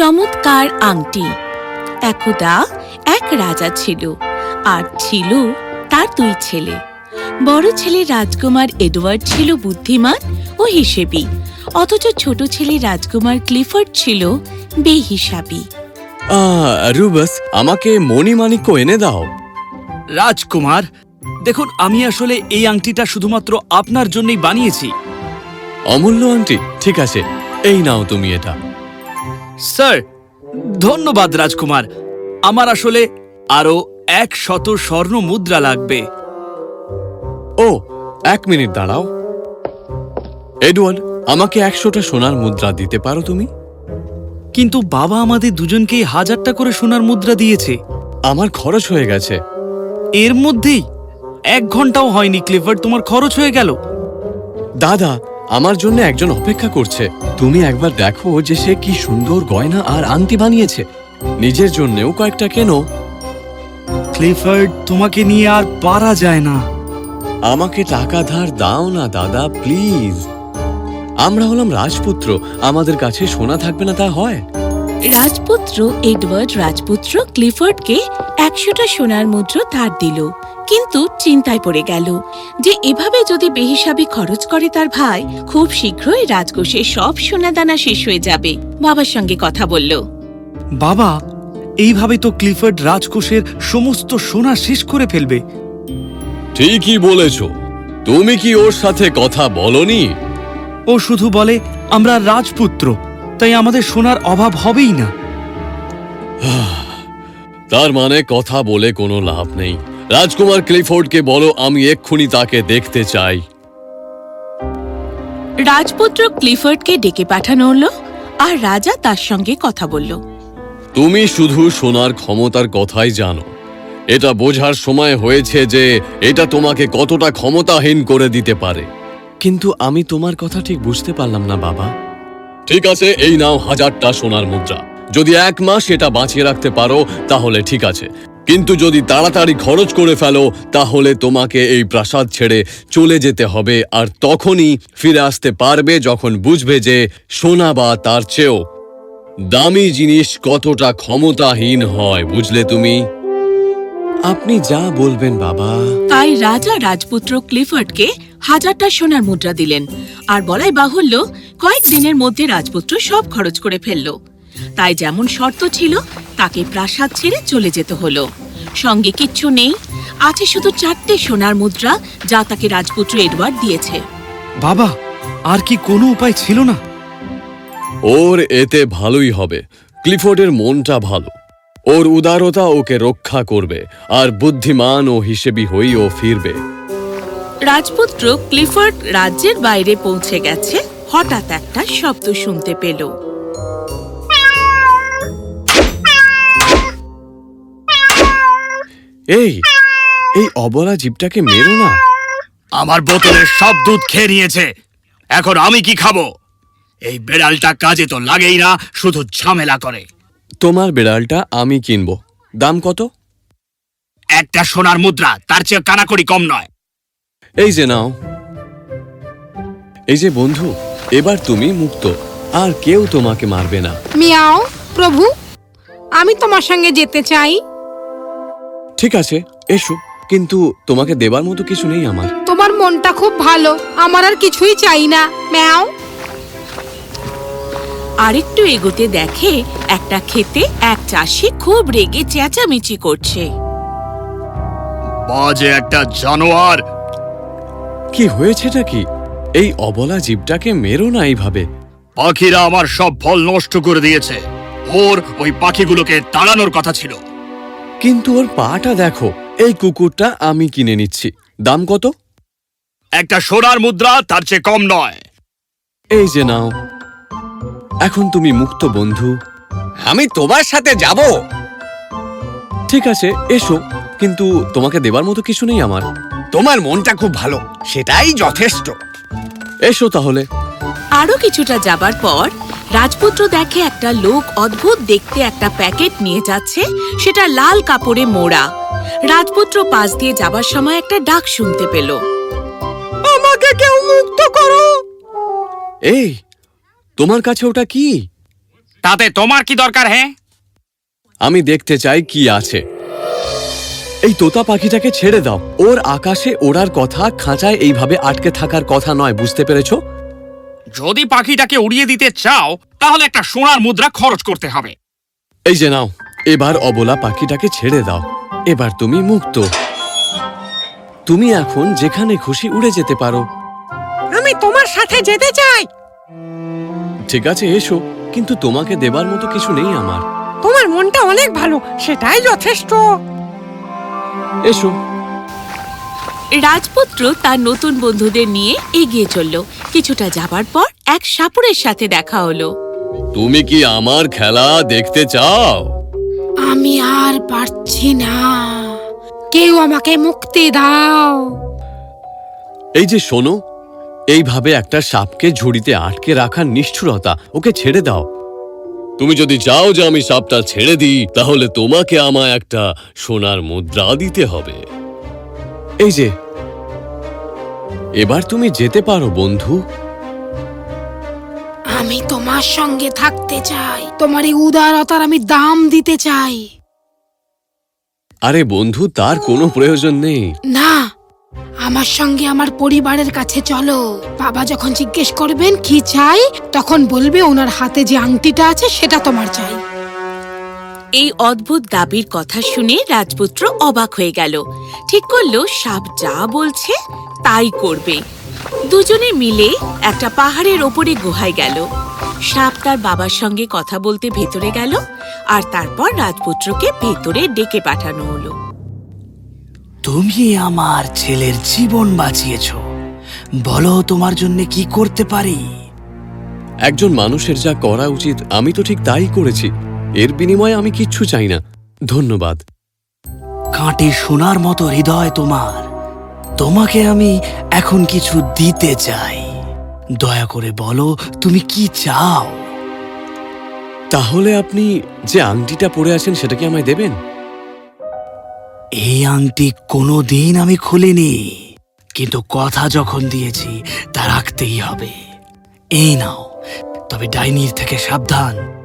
চমৎকার আংটি। একদা এক রাজা ছিল আর ছিল তার দুই ছেলে। বড় ছেলে রাজকুমার এডওয়ার্ড ছিল বুদ্ধিমান ও হিসেবি অথচ ছোট ছেলে রাজকুমার ক্লিফোর্ড ছিল বেহিসাবি। রুবাস আমাকে মণিমাণিক্য এনে দাও। রাজকুমার দেখুন আমি আসলে এই আংটিটা শুধুমাত্র আপনার জন্যই বানিয়েছি। অমূল্য আংটি ঠিক আছে এই নাও তুমি এটা। স্যার ধন্যবাদ রাজকুমার। আমার আসলে আরও এক শত স্বর্ণ মুদ্রা লাগবে। ও এক মিনিট দাঁড়াও। এডওয়ার্ড আমাকে একশোটা সোনার মুদ্রা দিতে পারো তুমি? কিন্তু বাবা আমাদের দুজনকেই হাজারটা করে সোনার মুদ্রা দিয়েছে। আমার খরচ হয়ে গেছে। এর মধ্যেই এক ঘন্টাও হয়নি ক্লিফার্ড তোমার খরচ হয়ে গেল। দাদা আমার জন্য একজন অপেক্ষা করছে। তুমি একবার দেখো যে সে কি সুন্দর গয়না আর আংটি বানিয়েছে। নিজের জন্যেও কয়েকটা কেনো। ক্লিফার্ড তোমাকে নিয়ে আর পারা যায় না। আমাকে টাকা ধার দাও না দাদা প্লিজ। আমরা হলাম রাজপুত্র। আমাদের কাছে সোনা থাকবে না তা হয়। রাজপুত্র এডওয়ার্ড রাজপুত্র ক্লিফোর্ডকে একশোটা সোনার মুদ্রা ধার দিল। কিন্তু চিন্তায় পড়ে গেল যে এভাবে যদি বেহিসাবি খরচ করে তার ভাই খুব শীঘ্রই রাজকোষে সব সোনাদানা শেষ হয়ে যাবে। বাবার সঙ্গে কথা বলল। বাবা এইভাবে তো ক্লিফার্ড রাজকোষের সমস্ত সোনা শেষ করে ফেলবে। ঠিকই বলেছ। তুমি কি ওর সাথে কথা বলনি? ও শুধু বলে আমরা রাজপুত্র তাই আমাদের সোনার অভাব হবেই না। তার মানে কথা বলে কোনো লাভ নেই। রাজকুমার ক্লিফোর্ডকে বলো আমি এক্ষুনি তাকে দেখতে চাই। রাজপুত্র ক্লিফোর্ডকে ডেকে পাঠানো হলো আর রাজা তার সঙ্গে কথা বলল। তুমি শুধু সোনার ক্ষমতার কথাই জানো। এটা বোঝার সময় হয়েছে যে এটা তোমাকে কতটা ক্ষমতাহীন করে দিতে পারে। কিন্তু আমি তোমার কথা ঠিক বুঝতে পারলাম না বাবা। ঠিক আছে এই নাও হাজারটা সোনার মুদ্রা। যদি এক মাস এটা বাঁচিয়ে রাখতে পারো তাহলে ঠিক আছে। কিন্তু যদি তাড়াতাড়ি খরচ করে ফেলো, তাহলে তোমাকে এই প্রাসাদ ছেড়ে চলে যেতে হবে আর তখনই ফিরে আসতে পারবে যখন বুঝবে যে সোনা বা তার চেয়েও দামি জিনিস কতটা ক্ষমতাহীন হয়, বুঝলে তুমি? আপনি যা বলবেন, বাবা। তাই রাজা রাজপুত্র ক্লিফোর্ডকে হাজারটা সোনার মুদ্রা দিলেন। আর বলাই বাহুল্য, কয়েক দিনের মধ্যে রাজপুত্র সব খরচ করে ফেলল। তাই যেমন শর্ত ছিল তাকে প্রাসাদ ছেড়ে চলে যেতে হলো। সঙ্গে কিচ্ছু নেই আছে শুধু চারটে সোনার মুদ্রা যা তাকে রাজপুত্র এডওয়ার্ড দিয়েছে। বাবা আর কি কোনো উপায় ছিল না? ওর এতে ভালোই হবে ক্লিফোর্ডের মনটা ভালো। ওর উদারতা ওকে রক্ষা করবে আর বুদ্ধিমান ও হিসেবি হই ও ফিরবে। রাজপুত্র ক্লিফোর্ড রাজ্যের বাইরে পৌঁছে গেছে হঠাৎ একটা শব্দ শুনতে পেল। এই এই অবলা জীবটাকে মেরো না। আমার বোতলের সব দুধ খেয়ে নিয়েছে। এখন আমি কি খাব? এই বেড়ালটা কাজে তো লাগেই না শুধু ঝামেলা করে। তোমার বিড়ালটা আমি কিনবো। দাম কত? একটা সোনার মুদ্রা তার চেয়ে কানাকড়ি কম নয়। এই যে নাও। এই যে বন্ধু এবার তুমি মুক্ত। আর কেউ তোমাকে মারবে না। মিয়াও প্রভু আমি তোমার সঙ্গে যেতে চাই। ঠিক আছে এসো। কিন্তু তোমাকে দেবার মতো কিছু নেই আমার। তোমার মনটা খুব ভালো আমার আর কিছুই চাই না। ম্যাও। আরেকটু এগোতে দেখে একটা খেতে এক চাষি খুব রেগে চেঁচামেচি করছে। বাজে একটা জানোয়ার। কি হয়েছেটা কি? এই অবলা জীবটাকে মেরো না এইভাবে। পাখিরা আমার সব ফল নষ্ট করে দিয়েছে। ওর ওই পাখিগুলোকে তাড়ানোর কথা ছিল। কিন্তু ওর পাটা দেখো এই কুকুরটা আমি কিনে নিচ্ছি। দাম কত? একটা সোনার মুদ্রা তার চেয়ে কম নয়। এই যে নাও। এখন তুমি মুক্ত বন্ধু। আমি তোমার সাথে যাব। ঠিক আছে এসো। কিন্তু তোমাকে দেবার মতো কিছু নেই আমার। তোমার মনটা খুব ভালো সেটাই যথেষ্ট। এসো তাহলে। আরও কিছুটা যাবার পর রাজপুত্র দেখে একটা লোক অদ্ভুত দেখতে একটা প্যাকেট নিয়ে যাচ্ছে সেটা লাল কাপড়ে মোড়া। রাজপুত্র পাশ দিয়ে যাবার সময় একটা ডাক শুনতে পেল। আমাকে কেউ মুক্ত করো। এই তোমার কাছে ওটা কি? তাতে তোমার কি দরকার হ্যাঁ? আমি দেখতে চাই কি আছে। এই তোতা পাখিটাকে ছেড়ে দাও। ওর আকাশে ওড়ার কথা খাঁচায় এইভাবে আটকে থাকার কথা নয় বুঝতে পেরেছ? যদি পাখিটাকে উড়িয়ে দিতে চাও তাহলে একটা সোনার মুদ্রা খরচ করতে হবে। এই যে নাও এবার অবলা পাখিটাকে ছেড়ে দাও। এবার তুমি মুক্ত। তুমি এখন যেখানে খুশি উড়ে যেতে পারো। আমি তোমার সাথে যেতে চাই। ঠিক আছে এসো কিন্তু তোমাকে দেবার মতো কিছু নেই আমার। তোমার মনটা অনেক ভালো সেটাই যথেষ্ট। এসো। রাজপুত্র তার নতুন বন্ধুদের নিয়ে এগিয়ে চলল। কিছুটা যাবার পর এক সাপুরের সাথে দেখা হলো। তুমি কি আমার খেলা দেখতে চাও? আমি আর পারছি না। কেউ আমাকে মুক্তি দাও। এই যে শোনো এইভাবে একটা সাপকে ঝুড়িতে আটকে রাখার নিষ্ঠুরতা ওকে ছেড়ে দাও। তুমি যদি চাও যে আমি সাপটা ছেড়ে দিই তাহলে তোমাকে আমায় একটা সোনার মুদ্রা দিতে হবে। এই যে। এবার তুমি যেতে পারো বন্ধু। আমি তোমার সঙ্গে থাকতে চাই। তোমার এই উদারতার আমি দাম দিতে চাই। আরে বন্ধু তার কোনো প্রয়োজন নেই। না আমার সঙ্গে আমার পরিবারের কাছে চলো। বাবা যখন জিজ্ঞেস করবেন কি চাই? তখন বলবে ওনার হাতে যে আংটিটা আছে সেটা তোমার চাই। এই অদ্ভুত দাবির কথা শুনে রাজপুত্র অবাক হয়ে গেল। ঠিক করল সাপ যা বলছে তাই করবে। দুজনে মিলে একটা পাহাড়ের ওপরে গুহায় গেল। সাপ তার বাবার সঙ্গে কথা বলতে ভেতরে গেল আর তারপর রাজপুত্রকে ভেতরে ডেকে পাঠানো হলো। তুমি আমার ছেলের জীবন বাঁচিয়েছ। বলো তোমার জন্য কি করতে পারি? একজন মানুষের যা করা উচিত আমি তো ঠিক তাই করেছি। এর বিনিময়ে আমি কিচ্ছু চাই না। ধন্যবাদ। কাঁটে সোনার মতো হৃদয় তোমার। তোমাকে আমি এখন কিছু দিতে চাই। দয়া করে বলো তুমি কি চাও? তাহলে আপনি যে আংটিটা পরে আছেন সেটা কি আমায় দেবেন? এই আংটি কোনো দিন আমি খুলিনি। কিন্তু কথা যখন দিয়েছি তা রাখতেই হবে। এই নাও। তবে ডাইনির থেকে সাবধান।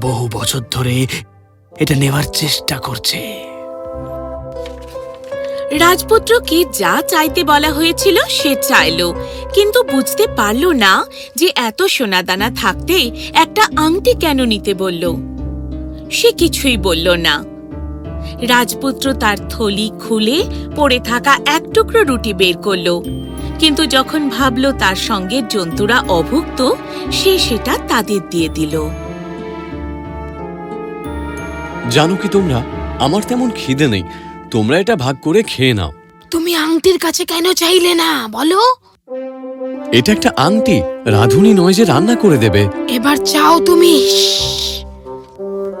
বহু বছর ধরে এটা নেবার চেষ্টা করছে। রাজপুত্রকে যা চাইতে বলা হয়েছিল সে চাইলো। কিন্তু বুঝতে পারল না যে এত সোনাদানা থাকতে একটা আংটি কেন নিতে বলল। সে কিছুই বলল না। রাজপুত্র তার থলি খুলে পড়ে থাকা এক টুকরো রুটি বের করল। কিন্তু যখন ভাবল তার সঙ্গে জন্তুরা অভুক্ত, সে সেটা তাদের দিয়ে দিল। জানো কি তোমরা? আমার তেমন খিদে নেই। তোমরা এটা ভাগ করে খেয়ে নাও। তুমি আংটির কাছে কেন চাইলে না বলো? এটা একটা আংটি। রাধুনি নয় যে রান্না করে দেবে। এবার চাও তুমি।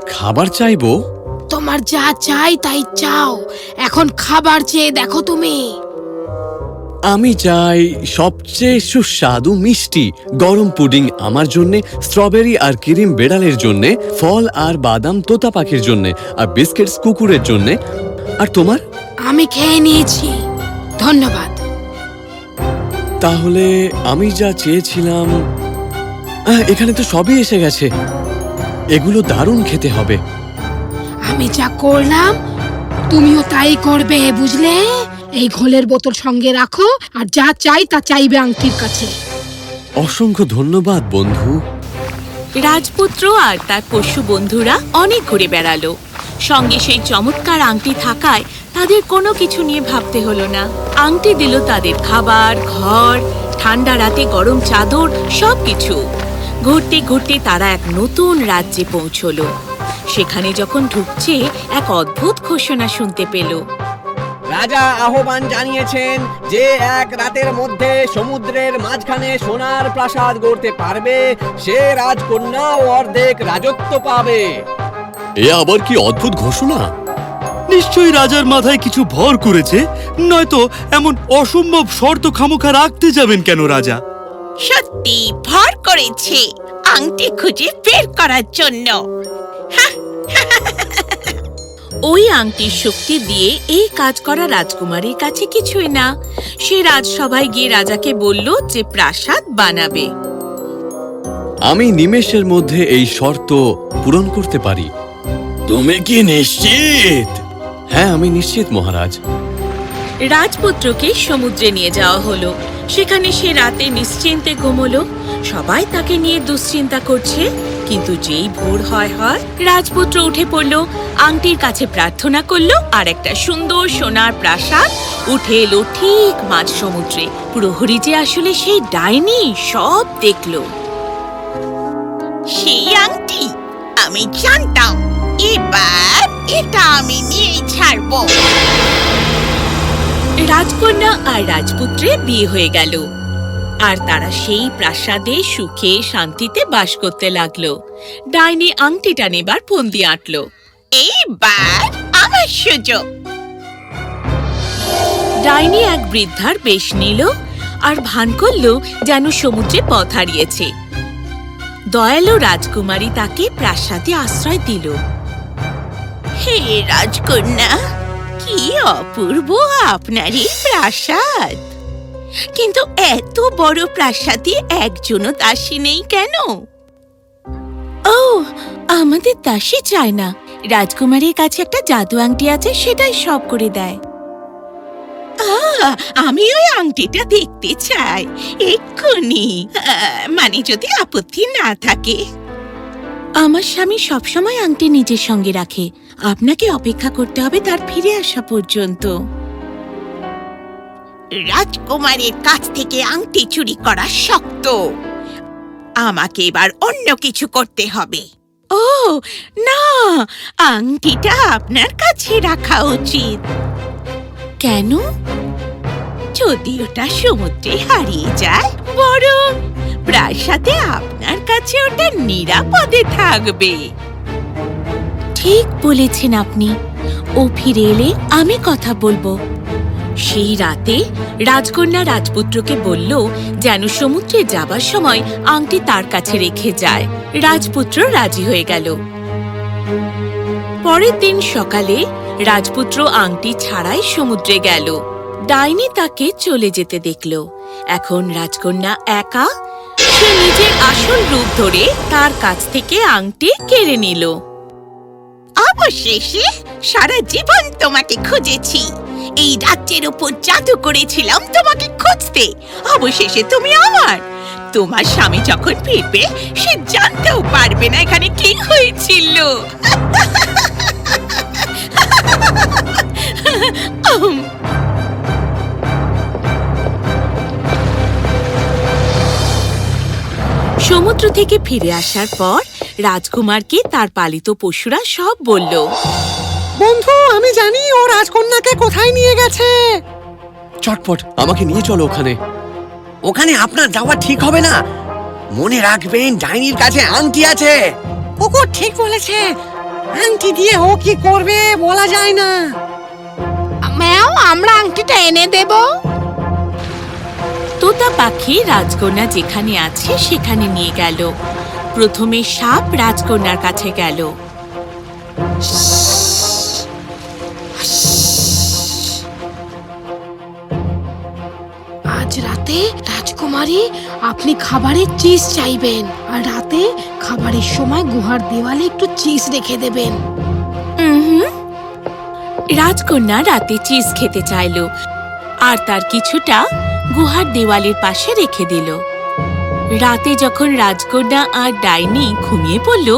খাবার চাইব? তোমার যা চাই তাই চাও। এখন খাবার চেয়ে দেখো তুমি। আমি চাই সবচেয়ে সুস্বাদু মিষ্টি গরম পুডিং আমার জন্য স্ট্রবেরি আর ক্রিম বেড়ালের জন্য ফল আর বাদাম তোতা পাখির জন্য আর বিস্কিটস কুকুরের জন্য। আর তোমার? আমি খেয়ে নিয়েছি। ধন্যবাদ। তাহলে আমি যা চেয়েছিলাম আহ, এখানে তো সবই এসে গেছে। এগুলো দারুণ খেতে হবে। আমি যা করলাম তুমিও তাই করবে বুঝলে? এই ঘোলের বোতল সঙ্গে রাখো আর যা চাই তা চাইবে আংটির কাছে। অসংখ্য ধন্যবাদ বন্ধু। রাজপুত্র আর তার পশু বন্ধুরা অনেক ঘুরে বেড়ালো। সঙ্গে সেই চমৎকার আংটি থাকায় তাদের কোনো কিছু নিয়ে ভাবতে হলো না। আংটি দিল তাদের খাবার ঘর ঠান্ডা রাতে গরম চাদর সব কিছু ঘুরতে ঘুরতে তারা এক নতুন রাজ্যে পৌঁছলো। সেখানে যখন ঢুকছে এক অদ্ভুত ঘোষণা শুনতে পেল। রাজা আহ্বান জানিয়েছেন যে এক রাতের মধ্যে সমুদ্রের মাঝখানে সোনার প্রাসাদ গড়তে পারবে সে রাজকন্যা ও অর্ধেক রাজত্ব পাবে। এ আবার কি অদ্ভুত ঘোষণা? নিশ্চয়ই রাজার মাথায় কিছু ভর করেছে নয়তো এমন অসম্ভব শর্ত খামোখা রাখতে যাবেন কেন রাজা? সত্যি ভর করেছে আংটি খুঁজে বের করার জন্য। ওই আংটির শক্তি দিয়ে এই কাজ করা রাজকুমারীর কাছে কিছুই না। সে রাজসভায় গিয়ে রাজাকে বলল যে প্রাসাদ বানাবে। আমি নিমেষের মধ্যে এই শর্ত পূরণ করতে পারি। তুমি কি নিশ্চিত? হ্যাঁ আমি নিশ্চিত মহারাজ। রাজপুত্রকে সমুদ্রে নিয়ে যাওয়া হলো। সেখানে সে রাতে নিশ্চিন্তে ঘুমলো। সবাই তাকে নিয়ে দুশ্চিন্তা করছে। কিন্তু যেই ভোর হয় হয় রাজপুত্র উঠে পড়ল আংটির কাছে প্রার্থনা করল আর একটা সুন্দর সোনার প্রাসাদ উঠে এলো ঠিক মাঝ সমুদ্রে। প্রহরী যে আসলে সেই ডাইনি সব দেখল। সেই আংটি আমি জানতাম। এবার এটা আমি নিয়েই ছাড়বো। রাজকন্যা আর রাজপুত্রের বিয়ে হয়ে গেল। আর তারা সেই প্রাসাদে সুখে শান্তিতে বাস করতে লাগল। ডাইনি আংটিটা নেবার ফন্দি আঁটলো। এইবার আমার সুযোগ। ডাইনি এক বৃদ্ধার বেশ নিল আর ভান করল যেন সমুদ্রে পথ হারিয়েছে। দয়ালু রাজকুমারী তাকে প্রাসাদে আশ্রয় দিল। হে রাজকন্যা কি অপূর্ব আপনার এই প্রাসাদ। কিন্তু এত বড় প্রাসাদে একজনও দাসী নেই কেন? ও, আমাদের দাসী চায় না। রাজকুমারীর কাছে একটা জাদু আংটি আছে, সেটাই সব করে দেয়। আমি ওই আংটিটা দেখতে চাই। এক্ষুনি। মানে যদি আপত্তি না থাকে। আমার স্বামী সবসময় আংটি নিজের সঙ্গে রাখে। আপনাকে অপেক্ষা করতে হবে তার ফিরে আসা পর্যন্ত। রাজকুমারের কাছ থেকে আংটি চুরি করা শক্ত। আমাকে এবার অন্য কিছু করতে হবে। ও না আংটিটা আপনার কাছে রাখা উচিত। কেন? যদি ওটা সমুদ্রে হারিয়ে যায় বরং প্রাসাদে আপনার কাছে ওটা নিরাপদে থাকবে। ঠিক বলেছেন আপনি। ও ফিরে এলে আমি কথা বলব। সেই রাতে রাজকন্যা রাজপুত্রকে বলল যেন সমুদ্রে যাবার সময় আংটি তার কাছে রেখে যায়। রাজপুত্র রাজি হয়ে গেল। পরের দিন সকালে রাজপুত্র আংটি ছাড়াই সমুদ্রে গেল। ডাইনি তাকে চলে যেতে দেখল। এখন রাজকন্যা একা, সে নিজের আসল রূপ ধরে তার কাছ থেকে আংটি কেড়ে নিল। অবশেষে সারা জীবন তোমাকে খুঁজেছি। এই রাজ্যের উপর জাদু করেছিলাম তোমাকে খুঁজতে। অবশেষে তুমি আমার। তোমার স্বামী যখন ফিরবে, সে জানতেও পারবে না এখানে কি হয়েছিল। সমুদ্র থেকে ফিরে আসার পর রাজকুমারকে তার পালিত পশুরা সব বলল বন্ধু আমি জানি ও রাজকন্যাকে কোথায় নিয়ে গেছে। চটপট আমাকে নিয়ে চলো ওখানে। ওখানে আপনার যাওয়া ঠিক হবে না। মনে রাখবেন ডাইনির কাছে আংটি আছে। কুকুর ঠিক বলেছে। আংটি দিয়ে ও কি করবে বলা যায় না। ম্যাও আমরা আংটিটা এনে দেব। তোতা পাখি রাজকন্যা যেখানে আছে সেখানে নিয়ে গেল। প্রথমে সাপ রাজকন্যার কাছে গেল। রাজকুমারী আপনি খাবারের চিজ চাইবেন আর রাতে খাবারের সময় গুহার দেওয়ালে একটু চিজ রেখে দেবেন। রাজকন্যা রাতে চিজ খেতে চাইল আর তার কিছুটা গুহার দেওয়ালের পাশে রেখে দিল। রাতে যখন রাজকন্যা আর ডাইনি ঘুমিয়ে পড়ল,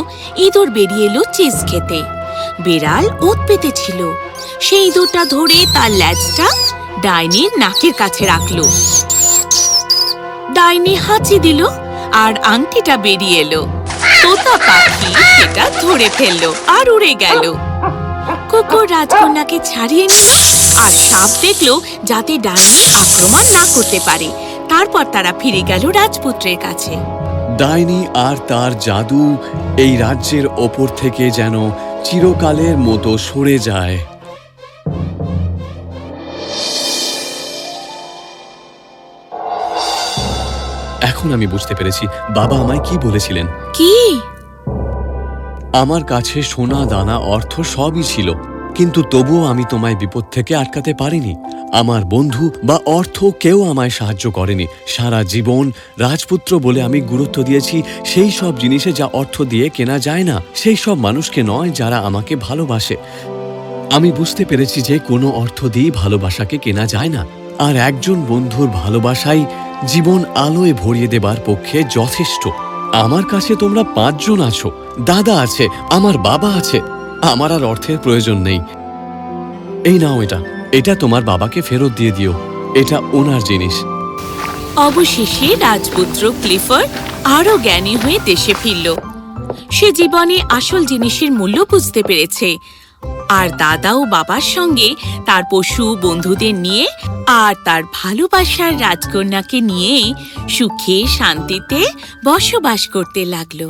ইঁদুর বেরিয়ে এলো চিজ খেতে। বেড়াল ওত পেতেছিল সেই ইঁদুরটা ধরে তার ল্যাজটা ডাইনির নাকের কাছে রাখল। ডাইনি হাঁচি দিল আর আংটিটা বেরিয়ে এলো। তোতা পাখি সেটা ধরে ফেলল আর উড়ে গেল। কুকুর রাজকন্যাকে ছাড়িয়ে নিল আর সাপ দেখল যাতে ডাইনি আক্রমণ না করতে পারে। তারপর তারা ফিরে গেল রাজপুত্রের কাছে। ডাইনি আর তার জাদু এই রাজ্যের ওপর থেকে যেন চিরকালের মতো সরে যায়। এখন আমি বুঝতে পেরেছি বাবা আমায় কি বলেছিলেন। কি? আমার কাছে সোনা দানা অর্থ সবই ছিল কিন্তু তবুও আমি তোমায় বিপদ থেকে আটকাতে পারিনি। আমার বন্ধু বা অর্থ কেউ আমায় সাহায্য করেনি। সারা জীবন রাজপুত্র বলে আমি গুরুত্ব দিয়েছি সেই সব জিনিসে যা অর্থ দিয়ে কেনা যায় না সেই সব মানুষকে নয় যারা আমাকে ভালোবাসে। আমি বুঝতে পেরেছি যে কোনো অর্থ দিয়ে ভালোবাসাকে কেনা যায় না। আর একজন বন্ধুর ভালোবাসাই জীবন আলোয় ভরিয়ে দেবার পক্ষে যথেষ্ট। আমার কাছে তোমরা পাঁচজন আছো, দাদা আছে, আমার বাবা আছে, আমার আর অর্থের প্রয়োজন নেই। এই নাও এটা এটা তোমার বাবাকে ফেরত দিয়ে দিও, এটা ওনার জিনিস। অবশেষে রাজপুত্র ক্লিফোর্ড আরও জ্ঞানী হয়ে দেশে ফিরল। সে জীবনে আসল জিনিসের মূল্য বুঝতে পেরেছে। আর দাদা ও বাবার সঙ্গে তার পশু বন্ধুদের নিয়ে আর তার ভালোবাসার রাজকন্যাকে নিয়ে সুখে শান্তিতে বসবাস করতে লাগল।